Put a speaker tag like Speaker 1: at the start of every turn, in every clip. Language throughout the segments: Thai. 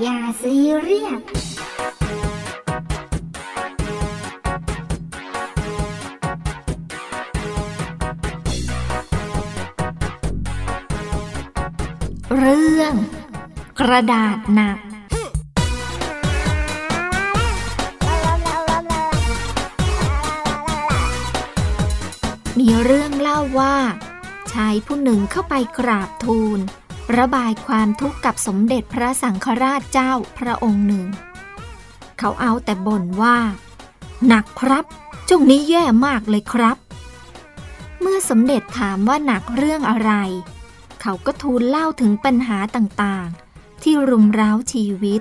Speaker 1: อย่าซีเรียสเรื่อง กระดาษหนักมีเรื่องเล่าว่า ชายผู้หนึ่งเข้าไปกราบทูล ระบายความทุกข์กับสมเด็จพระสังฆราชเจ้าพระองค์หนึ่ง เขาเอาแต่บ่นว่า หนักครับจุงนี้แย่มากเลยครับ เมื่อสมเด็จถามว่าหนักเรื่องอะไร เขาก็ทูลเล่าถึงปัญหาต่างๆ ที่รุมเร้าชีวิต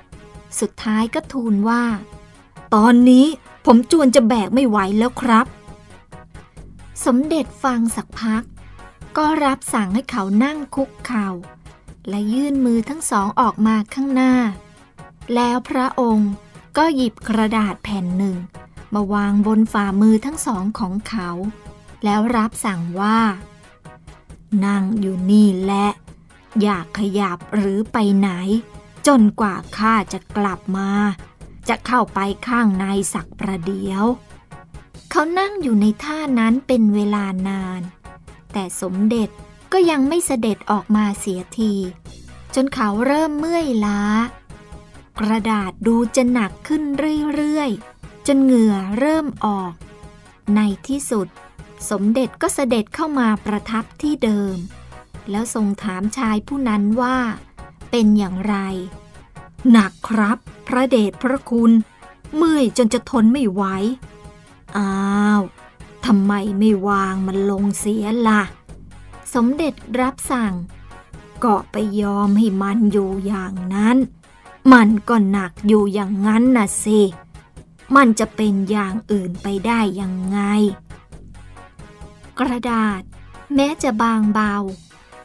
Speaker 1: สุดท้ายก็ทูลว่า ตอนนี้ผมจวนจะแบกไม่ไหวแล้วครับ สมเด็จฟังสักพัก ก็รับสั่งให้เขานั่งคุกเข่า และยื่นมือทั้งสองออกมาข้างหน้า แล้วพระองค์ก็หยิบกระดาษแผ่นหนึ่ง มาวางบนฝ่ามือทั้งสองของเขา แล้วรับสั่งว่า นั่งอยู่นี่และ อยากขยับหรือไปไหน จนกว่าข้าจะกลับมา จะเข้าไปข้างในสักประเดี๋ยว เขานั่งอยู่ในท่านั้นเป็นเวลานาน แต่สมเด็จ ก็ยังไม่เสด็จออกมาเสียที จนเขาเริ่มเมื่อยล้า กระดาษดูจะหนักขึ้นเรื่อยๆ จนเหงื่อเริ่มออก ในที่สุด สมเด็จก็เสด็จเข้ามาประทับที่เดิม แล้วทรงถามชายผู้นั้นว่า เป็นอย่างไร หนักครับ พระเดชพระคุณ เมื่อยจนจะทนไม่ไหวอ้าวทำไมไม่วางมันลงเสียละ่ะ สมเด็จรับสั่ง ก็ไปยอมให้มันอยู่อย่างนั้น มันก็หนักอยู่อย่างนั้นน่ะสิ มันจะเป็นอย่างอื่นไปได้ยังไง กระดาษ แม้จะบางเบา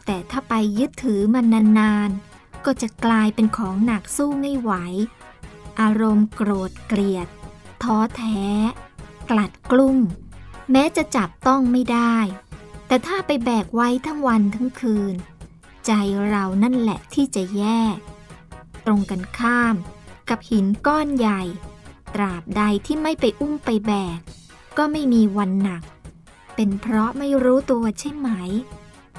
Speaker 1: แต่ถ้าไปยึดถือมันนานๆ ก็จะกลายเป็นของหนักสู้ไม่ไหว อารมณ์โกรธเกลียด ท้อแท้ กลัดกลุ้ม แม้จะจับต้องไม่ได้ แต่ถ้าไปแบกไว้ทั้งวันทั้งคืน ใจเรานั่นแหละที่จะแย่ ตรงกันข้าม กับหินก้อนใหญ่ ตราบใดที่ไม่ไปอุ้มไปแบก ก็ไม่มีวันหนัก เป็นเพราะไม่รู้ตัวใช่ไหม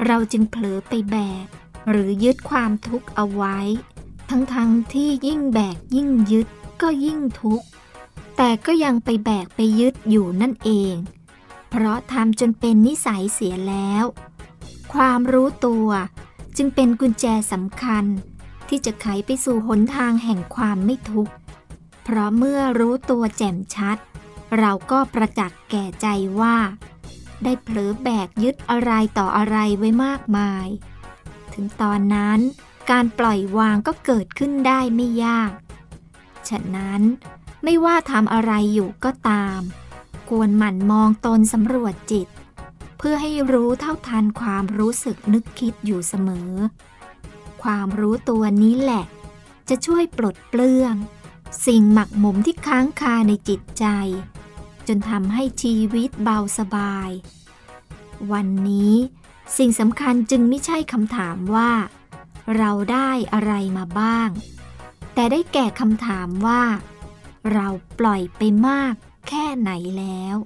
Speaker 1: เราจึงเผลอไปแบก หรือยึดความทุกข์เอาไว้ ทั้งๆทที่ยิ่งแบกยิ่งยึดก็ยิ่งทุกข์แต่ก็ยังไปแบกไปยึดอยู่นั่นเอง เพราะทำจนเป็นนิสัยเสียแล้ว ความรู้ตัวจึงเป็นกุญแจสำคัญ ที่จะไขไปสู่หนทางแห่งความไม่ทุกข์ เพราะเมื่อรู้ตัวแจ่มชัด เราก็ประจักษ์แก่ใจว่า ได้เผลอแบกยึดอะไรต่ออะไรไว้มากมาย ถึงตอนนั้นการปล่อยวางก็เกิดขึ้นได้ไม่ยาก ฉะนั้นไม่ว่าทำอะไรอยู่ก็ตาม ควรหมั่นมองตนสำรวจจิต เพื่อให้รู้เท่าทันความรู้สึกนึกคิดอยู่เสมอ ความรู้ตัวนี้แหละ จะช่วยปลดเปลื้อง สิ่งหมักหมมที่ค้างคาในจิตใจ จนทำให้ชีวิตเบาสบาย วันนี้สิ่งสำคัญจึงไม่ใช่คำถามว่า เราได้อะไรมาบ้าง แต่ได้แก่คำถามว่า เราปล่อยไปมาก แค่ไหนแล้ว